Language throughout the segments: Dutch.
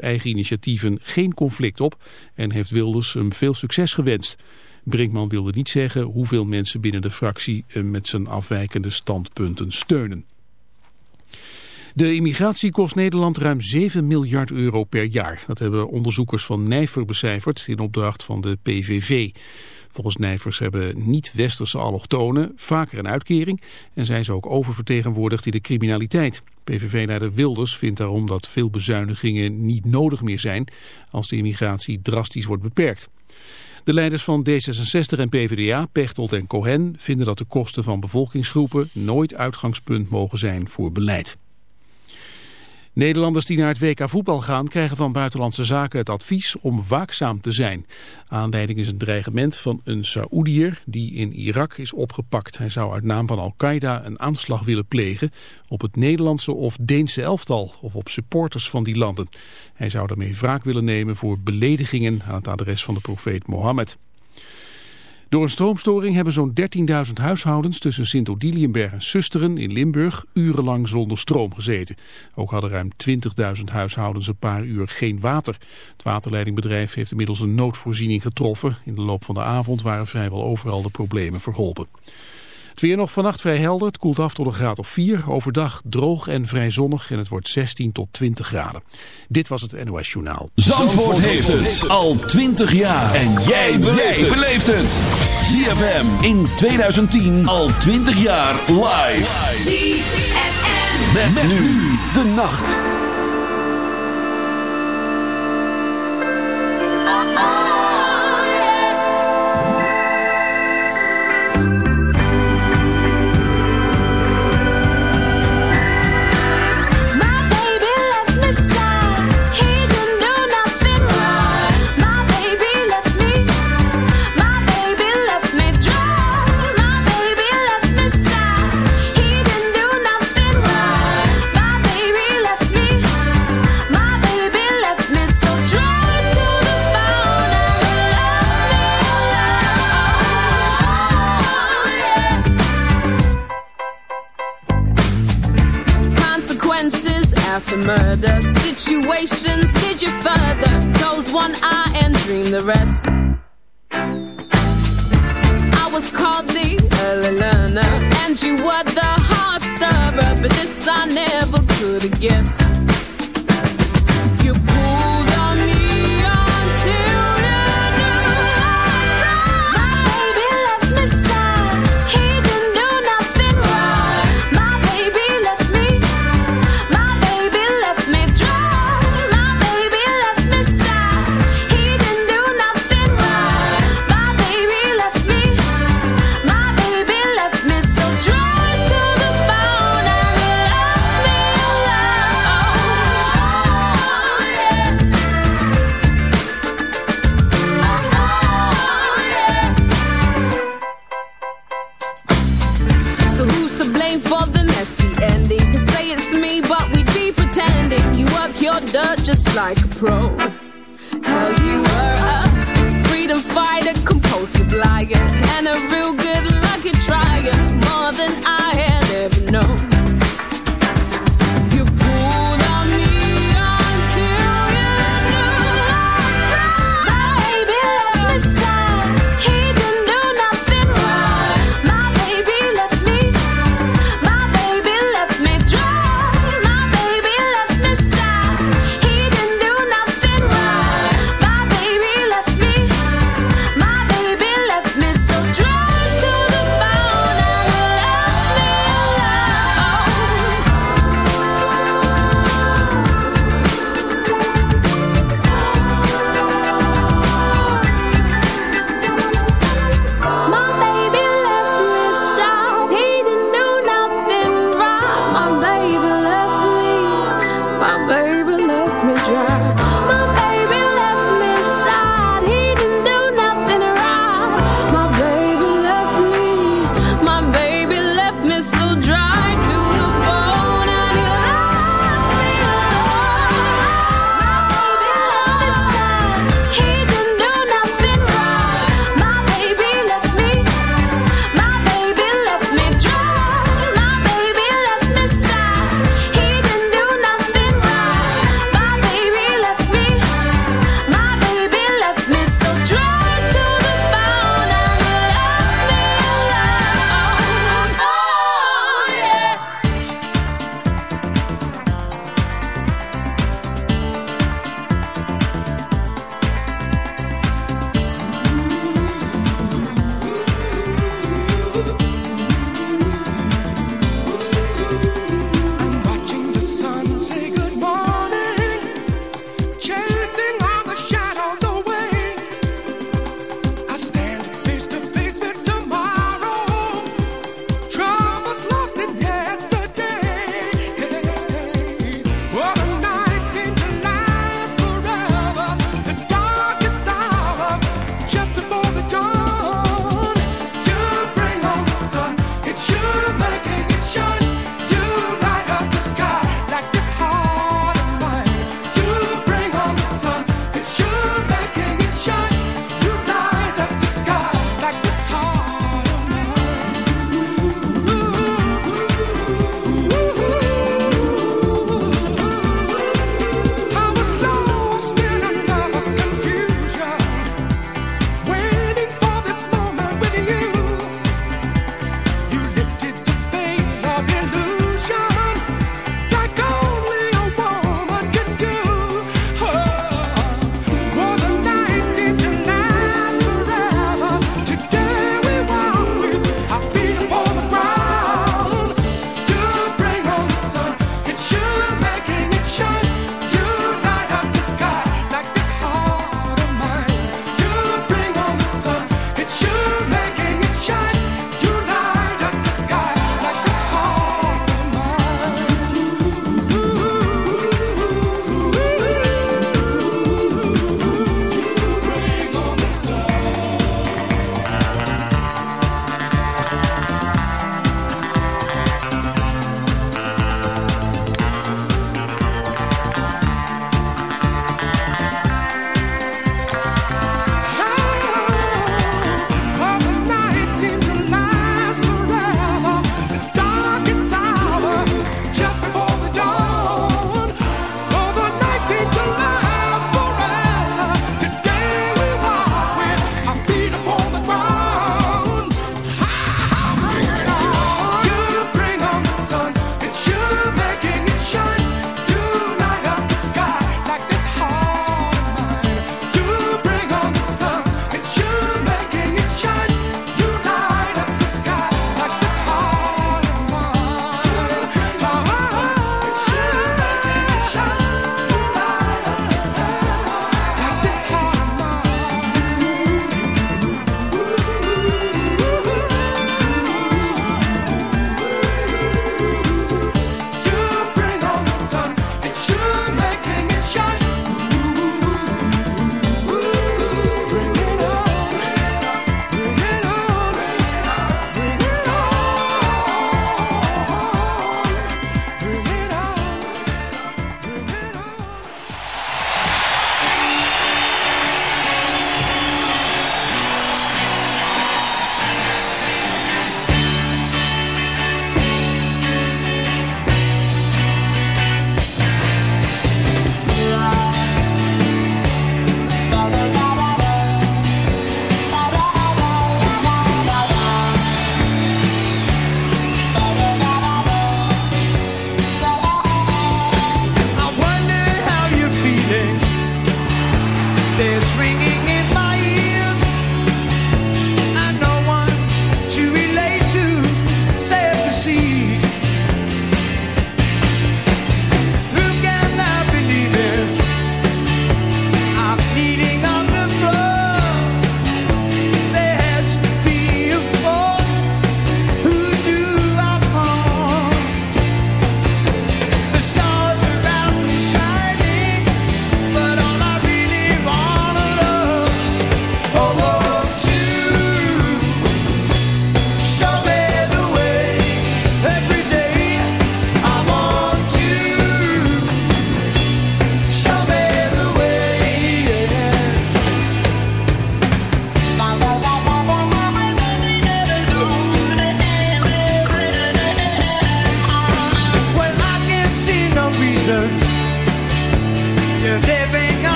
eigen initiatieven geen conflict op en heeft Wilders hem veel succes gewenst. Brinkman wilde niet zeggen hoeveel mensen binnen de fractie met zijn afwijkende standpunten steunen. De immigratie kost Nederland ruim 7 miljard euro per jaar. Dat hebben onderzoekers van Nijver becijferd in opdracht van de PVV. Volgens Nijvers hebben niet-westerse allochtonen vaker een uitkering en zijn ze ook oververtegenwoordigd in de criminaliteit. PVV-leider Wilders vindt daarom dat veel bezuinigingen niet nodig meer zijn als de immigratie drastisch wordt beperkt. De leiders van D66 en PvdA, Pechtold en Cohen, vinden dat de kosten van bevolkingsgroepen nooit uitgangspunt mogen zijn voor beleid. Nederlanders die naar het WK voetbal gaan krijgen van Buitenlandse Zaken het advies om waakzaam te zijn. Aanleiding is een dreigement van een Saoediër die in Irak is opgepakt. Hij zou uit naam van Al-Qaeda een aanslag willen plegen op het Nederlandse of Deense elftal of op supporters van die landen. Hij zou daarmee wraak willen nemen voor beledigingen aan het adres van de profeet Mohammed. Door een stroomstoring hebben zo'n 13.000 huishoudens tussen Sint-Odiliënberg en Susteren in Limburg urenlang zonder stroom gezeten. Ook hadden ruim 20.000 huishoudens een paar uur geen water. Het waterleidingbedrijf heeft inmiddels een noodvoorziening getroffen. In de loop van de avond waren vrijwel overal de problemen verholpen. Het weer nog vannacht vrij helder. Het koelt af tot een graad of 4. Overdag droog en vrij zonnig en het wordt 16 tot 20 graden. Dit was het NOS Journaal. Zandvoort, heeft het al 20 jaar. En jij beleeft het. ZFM in 2010 al 20 jaar live. ZFM. Met, nu de nacht.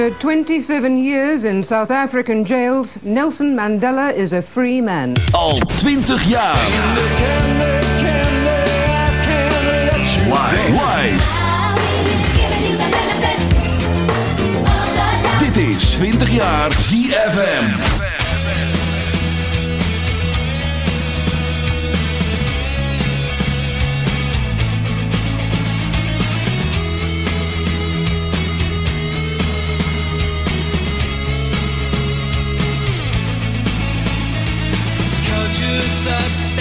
After 27 years in South African jails, Nelson Mandela is a free man. Al 20 jaar. Live. Dit is 20 jaar ZFM. such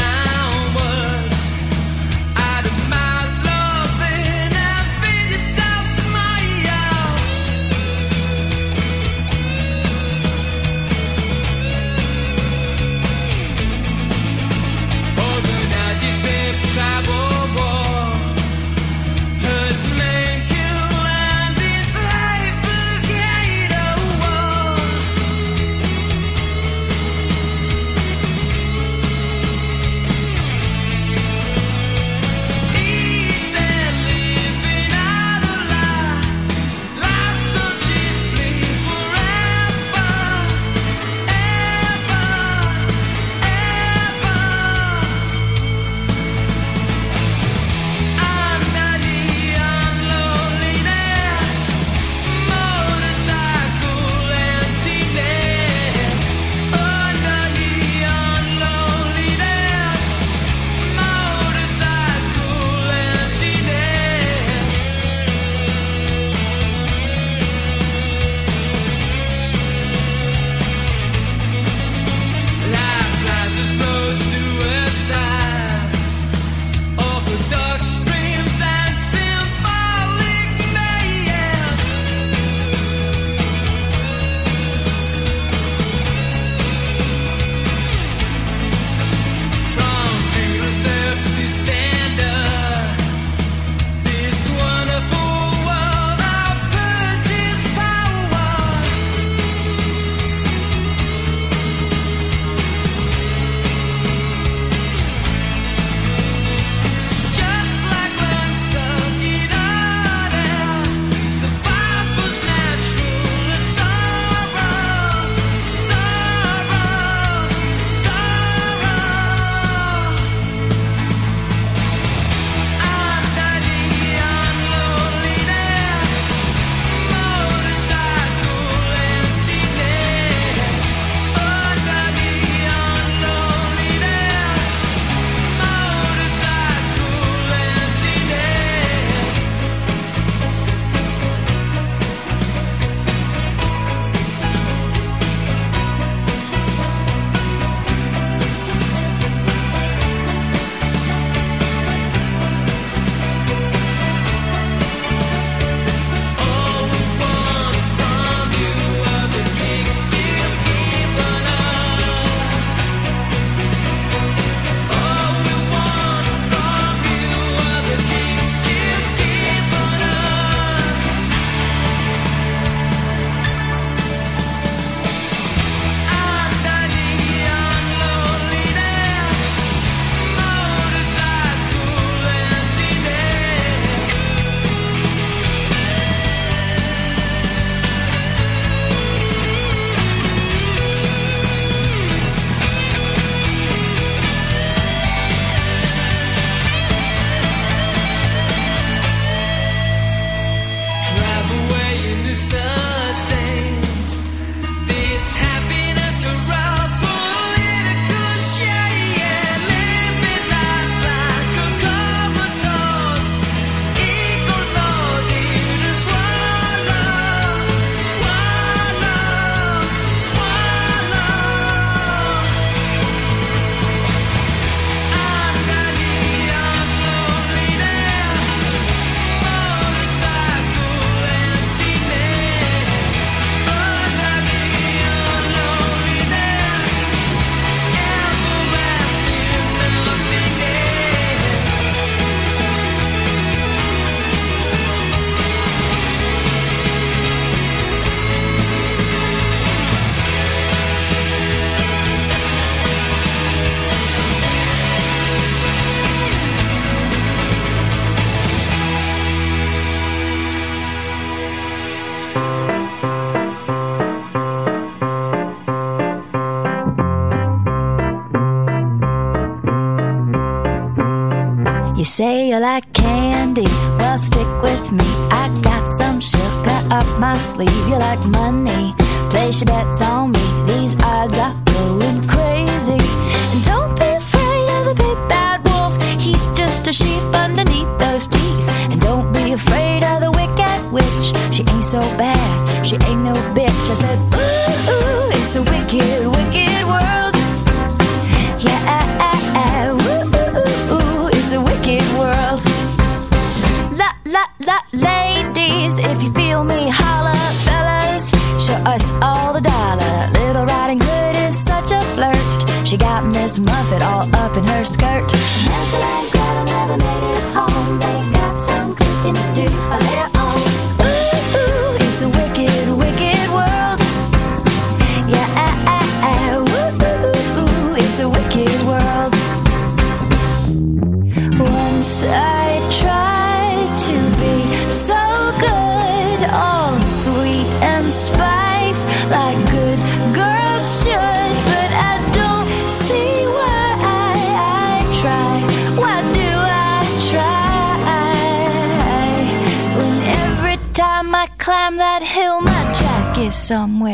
she bets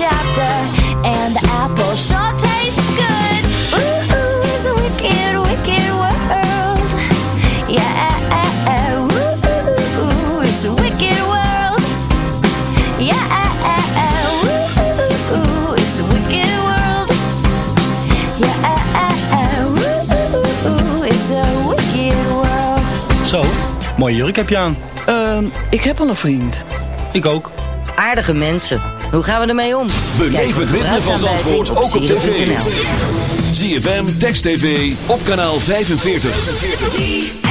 Chapter, and the apple sure tastes good. Ooh, ooh, it's a wicked, wicked world. Yeah, ooh, ooh, ooh, it's a wicked world. Yeah, ooh, ooh, ooh, it's a wicked world. Yeah, ooh, ooh, ooh, it's a wicked world. Zo, mooie jurk heb je aan. Ehm, ik heb al een vriend. Ik ook. Aardige mensen. Hoe gaan we ermee om? Beleef het ritme van Zandvoort ook op tv. ZFM, Text TV, op kanaal 45.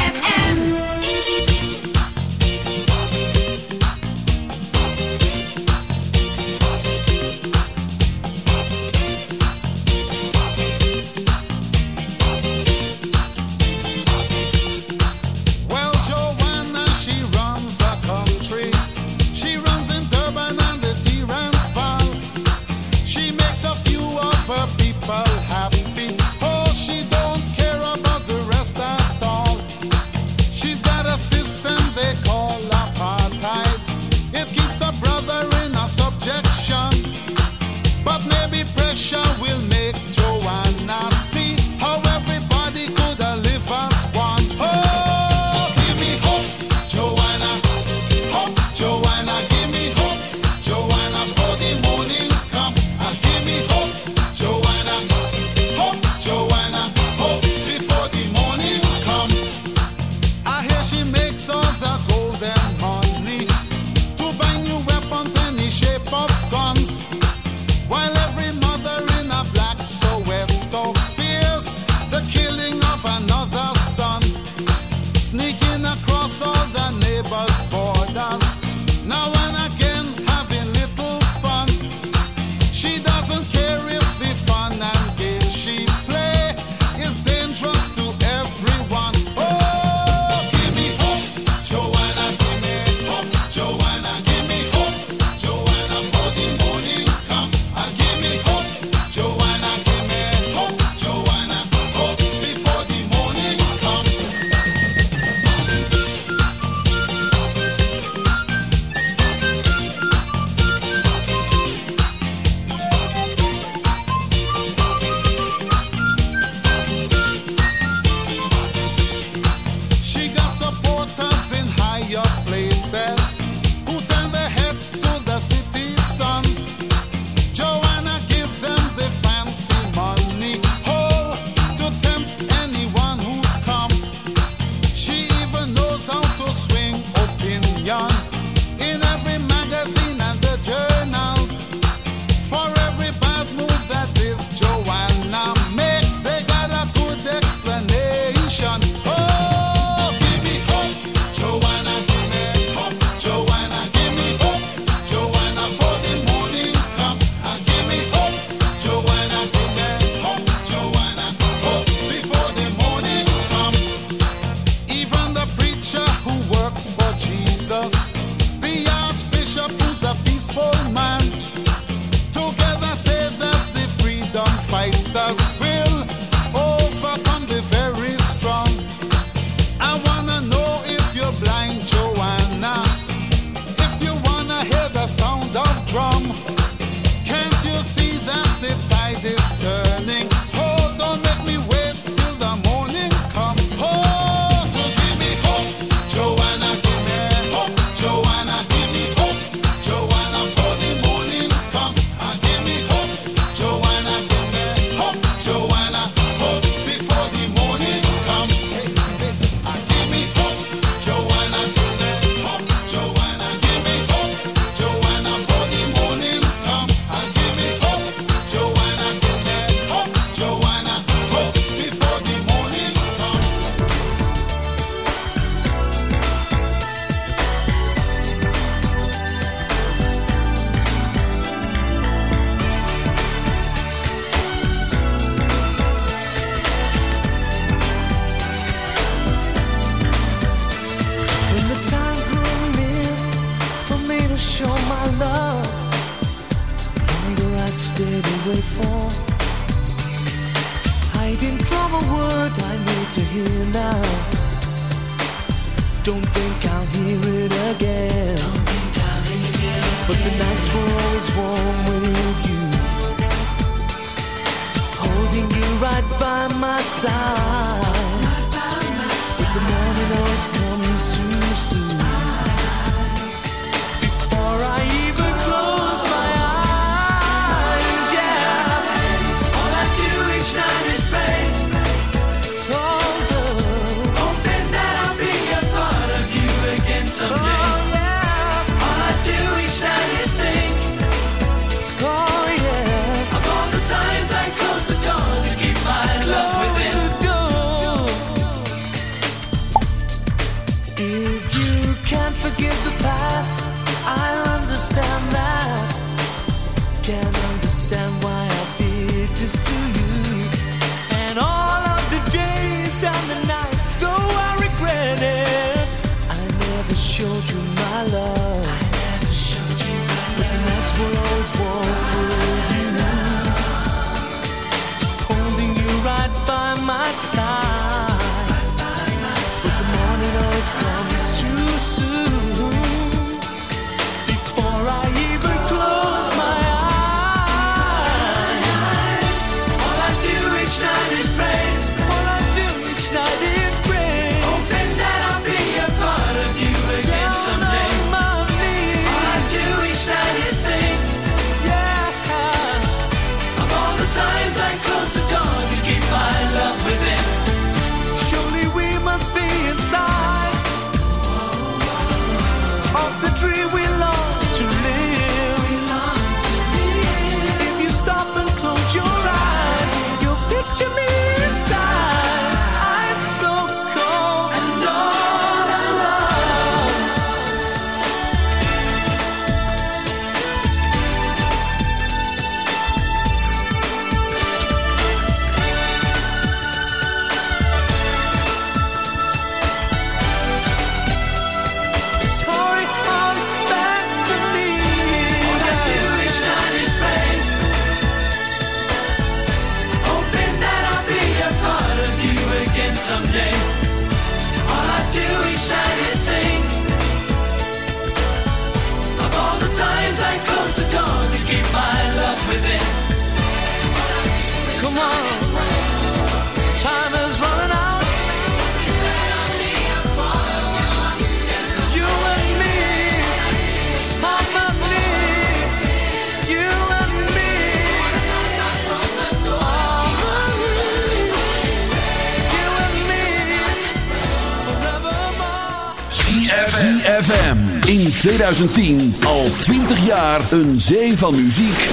2010 al 20 jaar een zee van muziek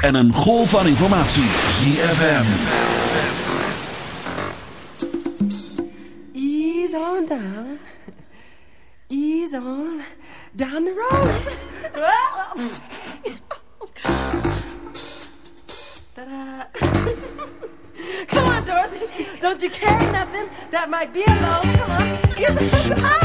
en een golf van informatie. ZFM. Ease on down. Ease on down the road. Ta-da. Come on, Dorothy. Don't you carry nothing that might be alone? Come on.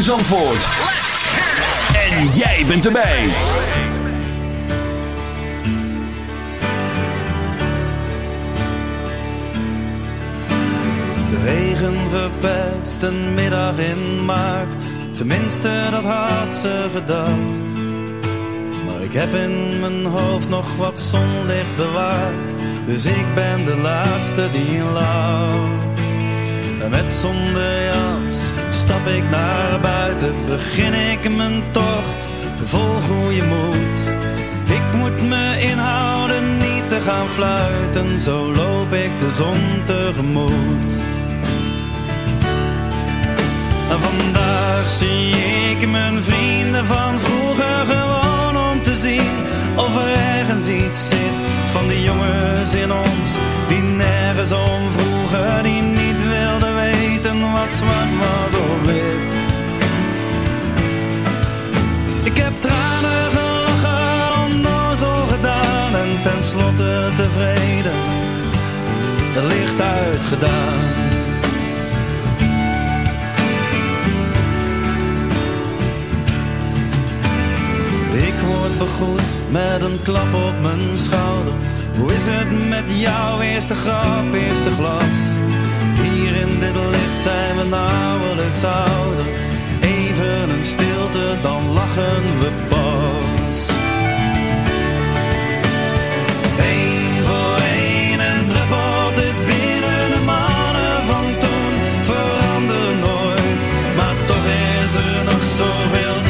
In Zandvoort. Mijn tocht vol goede moed. Ik moet me inhouden niet te gaan fluiten. Zo loop ik de zon tegemoet. Vandaag zie ik mijn vrienden van vroeger gewoon om te zien of er ergens iets zit van die jongens in ons die nergens om vroegen, die niet wilden weten wat zwart was of wit. Ik heb tranen gelachen, onnozel gedaan en tenslotte tevreden, het licht uitgedaan. Ik word begroet met een klap op mijn schouder. Hoe is het met jouw eerste grap, eerste glas? Hier in dit licht zijn we nauwelijks ouder. Even een dan lachen we pas. Eén voor één en druppelt het binnen de mannen van toen. Verander nooit, maar toch is er nog zoveel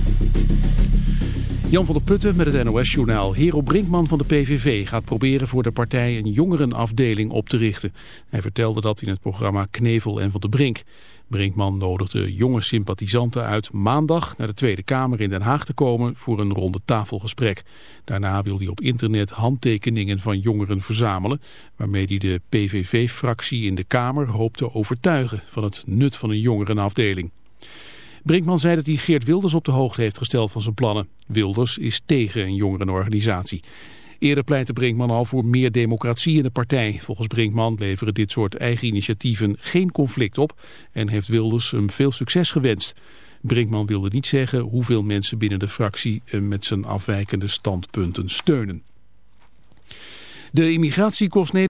Jan van der Putten met het NOS-journaal. Hero Brinkman van de PVV gaat proberen voor de partij een jongerenafdeling op te richten. Hij vertelde dat in het programma Knevel en van de Brink. Brinkman nodigde jonge sympathisanten uit maandag naar de Tweede Kamer in Den Haag te komen voor een ronde tafelgesprek. Daarna wil hij op internet handtekeningen van jongeren verzamelen, waarmee hij de PVV-fractie in de Kamer hoopt te overtuigen van het nut van een jongerenafdeling. Brinkman zei dat hij Geert Wilders op de hoogte heeft gesteld van zijn plannen. Wilders is tegen een jongerenorganisatie. Eerder pleitte Brinkman al voor meer democratie in de partij. Volgens Brinkman leveren dit soort eigen initiatieven geen conflict op en heeft Wilders hem veel succes gewenst. Brinkman wilde niet zeggen hoeveel mensen binnen de fractie met zijn afwijkende standpunten steunen. De immigratie kost Nederland